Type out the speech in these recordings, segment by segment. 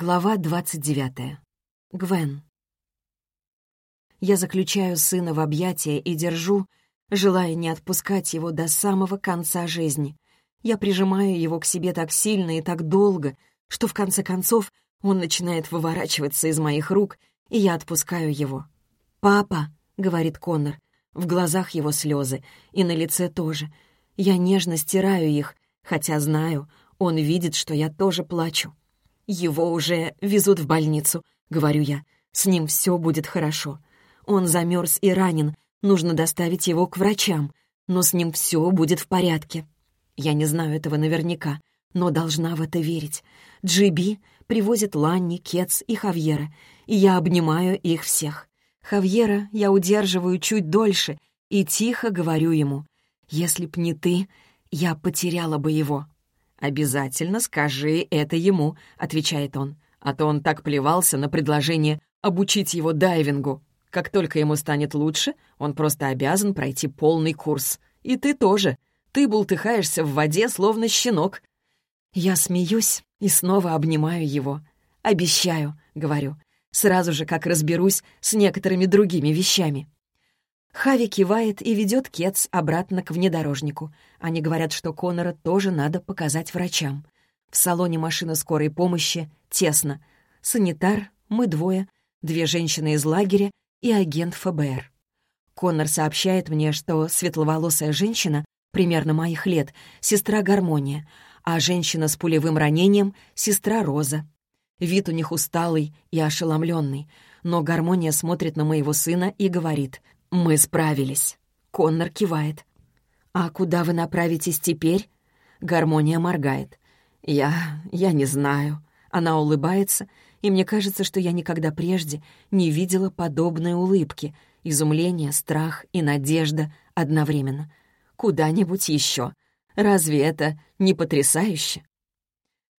Глава 29. Гвен. Я заключаю сына в объятия и держу, желая не отпускать его до самого конца жизни. Я прижимаю его к себе так сильно и так долго, что в конце концов он начинает выворачиваться из моих рук, и я отпускаю его. «Папа», — говорит Коннор, в глазах его слезы, и на лице тоже. Я нежно стираю их, хотя знаю, он видит, что я тоже плачу. «Его уже везут в больницу», — говорю я. «С ним все будет хорошо. Он замерз и ранен, нужно доставить его к врачам, но с ним все будет в порядке». Я не знаю этого наверняка, но должна в это верить. Джиби привозит Ланни, Кетс и Хавьера, и я обнимаю их всех. Хавьера я удерживаю чуть дольше и тихо говорю ему, «Если б не ты, я потеряла бы его». «Обязательно скажи это ему», — отвечает он. А то он так плевался на предложение обучить его дайвингу. Как только ему станет лучше, он просто обязан пройти полный курс. И ты тоже. Ты бултыхаешься в воде, словно щенок. Я смеюсь и снова обнимаю его. «Обещаю», — говорю, сразу же, как разберусь с некоторыми другими вещами. Хави кивает и ведет Кетс обратно к внедорожнику. Они говорят, что Конора тоже надо показать врачам. В салоне машины скорой помощи тесно. Санитар, мы двое, две женщины из лагеря и агент ФБР. Коннор сообщает мне, что светловолосая женщина, примерно моих лет, сестра Гармония, а женщина с пулевым ранением — сестра Роза. Вид у них усталый и ошеломленный, но Гармония смотрит на моего сына и говорит «Мы справились». Коннор кивает. «А куда вы направитесь теперь?» Гармония моргает. «Я... я не знаю». Она улыбается, и мне кажется, что я никогда прежде не видела подобной улыбки, изумление, страх и надежда одновременно. Куда-нибудь еще. Разве это не потрясающе?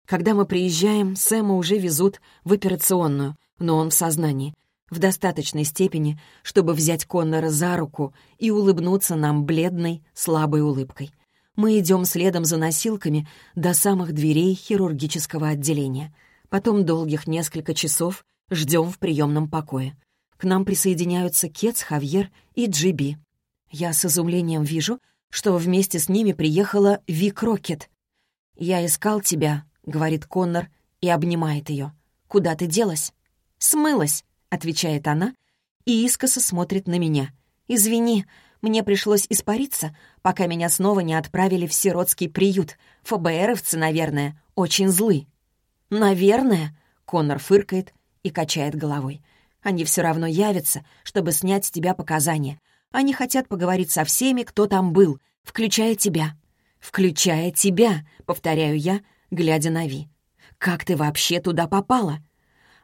Когда мы приезжаем, Сэма уже везут в операционную, но он в сознании — в достаточной степени, чтобы взять Коннора за руку и улыбнуться нам бледной, слабой улыбкой. Мы идем следом за носилками до самых дверей хирургического отделения. Потом долгих несколько часов ждем в приемном покое. К нам присоединяются Кетс, Хавьер и Джиби. Я с изумлением вижу, что вместе с ними приехала Вик Рокет. «Я искал тебя», — говорит Коннор и обнимает ее. «Куда ты делась?» «Смылась», — отвечает она и искоса смотрит на меня. «Извини, мне пришлось испариться, пока меня снова не отправили в сиротский приют. ФБРовцы, наверное, очень злы». «Наверное?» — Коннор фыркает и качает головой. «Они все равно явятся, чтобы снять с тебя показания. Они хотят поговорить со всеми, кто там был, включая тебя». «Включая тебя», — повторяю я, глядя на Ви. «Как ты вообще туда попала?»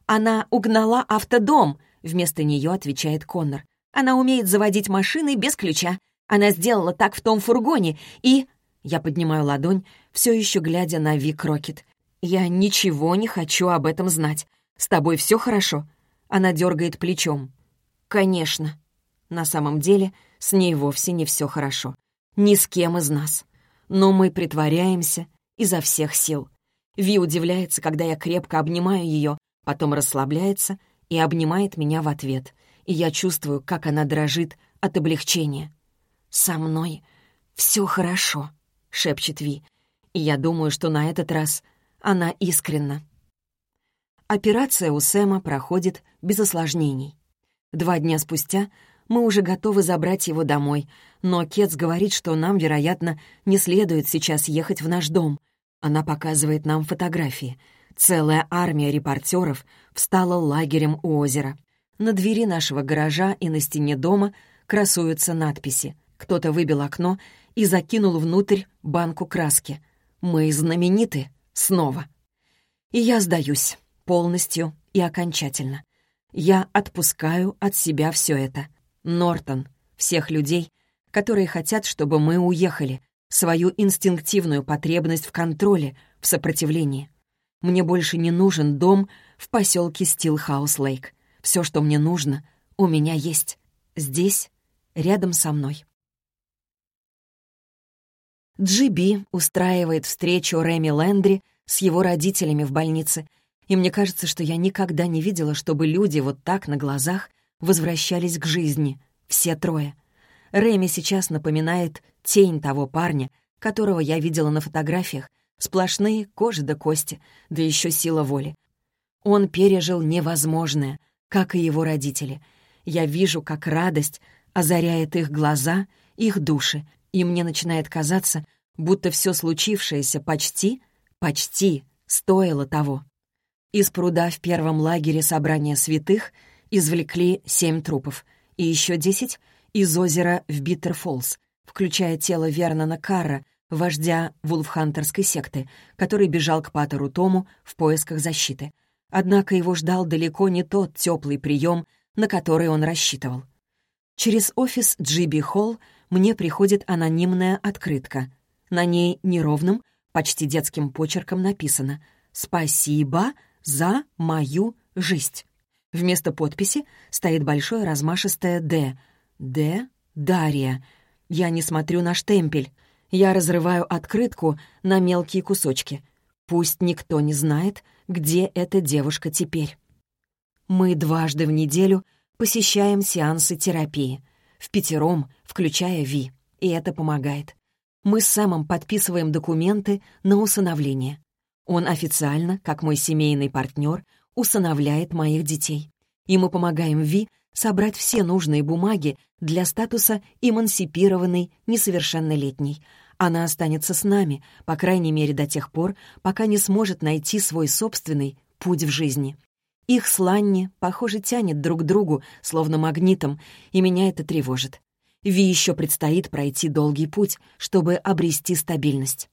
«Она угнала автодом», — вместо нее отвечает Коннор. «Она умеет заводить машины без ключа. Она сделала так в том фургоне, и...» Я поднимаю ладонь, все еще глядя на Вик Рокет. «Я ничего не хочу об этом знать. С тобой все хорошо?» Она дергает плечом. «Конечно». На самом деле, с ней вовсе не все хорошо. Ни с кем из нас. Но мы притворяемся изо всех сил. Ви удивляется, когда я крепко обнимаю ее, потом расслабляется и обнимает меня в ответ, и я чувствую, как она дрожит от облегчения. «Со мной все хорошо», — шепчет Ви, и я думаю, что на этот раз она искренна. Операция у Сэма проходит без осложнений. Два дня спустя мы уже готовы забрать его домой, но Кетс говорит, что нам, вероятно, не следует сейчас ехать в наш дом. Она показывает нам фотографии — Целая армия репортеров встала лагерем у озера. На двери нашего гаража и на стене дома красуются надписи. Кто-то выбил окно и закинул внутрь банку краски. «Мы знамениты. Снова». И я сдаюсь. Полностью и окончательно. Я отпускаю от себя все это. Нортон, всех людей, которые хотят, чтобы мы уехали, свою инстинктивную потребность в контроле, в сопротивлении. Мне больше не нужен дом в поселке Стилхаус-Лейк. Все, что мне нужно, у меня есть. Здесь, рядом со мной. Джиби устраивает встречу Рэми Лэндри с его родителями в больнице, И мне кажется, что я никогда не видела, чтобы люди вот так на глазах возвращались к жизни. Все трое. Рэми сейчас напоминает тень того парня, которого я видела на фотографиях. Сплошные кожи до кости, да еще сила воли. Он пережил невозможное, как и его родители. Я вижу, как радость озаряет их глаза, их души, и мне начинает казаться, будто все случившееся почти, почти стоило того. Из пруда в первом лагере собрания святых извлекли семь трупов и еще десять из озера в Биттерфоллс, включая тело Вернона Карра, вождя вулфхантерской секты, который бежал к Патеру Тому в поисках защиты. Однако его ждал далеко не тот теплый прием, на который он рассчитывал. Через офис Джиби Холл мне приходит анонимная открытка. На ней неровным, почти детским почерком написано «Спасибо за мою жизнь». Вместо подписи стоит большое размашистое «Д». «Д. Дарья». Я не смотрю на штемпель. Я разрываю открытку на мелкие кусочки. Пусть никто не знает, где эта девушка теперь. Мы дважды в неделю посещаем сеансы терапии. В пятером, включая Ви. И это помогает. Мы с Сэмом подписываем документы на усыновление. Он официально, как мой семейный партнер, усыновляет моих детей. И мы помогаем Ви собрать все нужные бумаги для статуса эмансипированной несовершеннолетней. Она останется с нами, по крайней мере до тех пор, пока не сможет найти свой собственный путь в жизни. Их с Ланни, похоже, тянет друг к другу, словно магнитом, и меня это тревожит. Ви еще предстоит пройти долгий путь, чтобы обрести стабильность.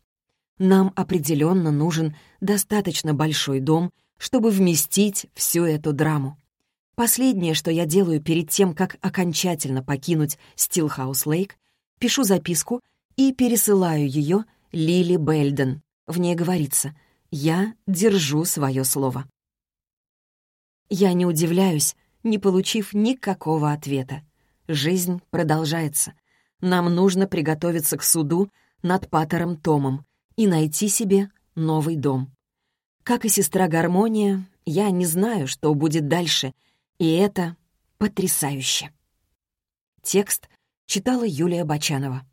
Нам определенно нужен достаточно большой дом, чтобы вместить всю эту драму. Последнее, что я делаю перед тем, как окончательно покинуть Стилхаус Лейк, пишу записку и пересылаю ее Лили Бельден. В ней говорится «Я держу свое слово». Я не удивляюсь, не получив никакого ответа. Жизнь продолжается. Нам нужно приготовиться к суду над Паттером Томом и найти себе новый дом. Как и сестра Гармония, я не знаю, что будет дальше, и это потрясающе. Текст читала Юлия Бочанова.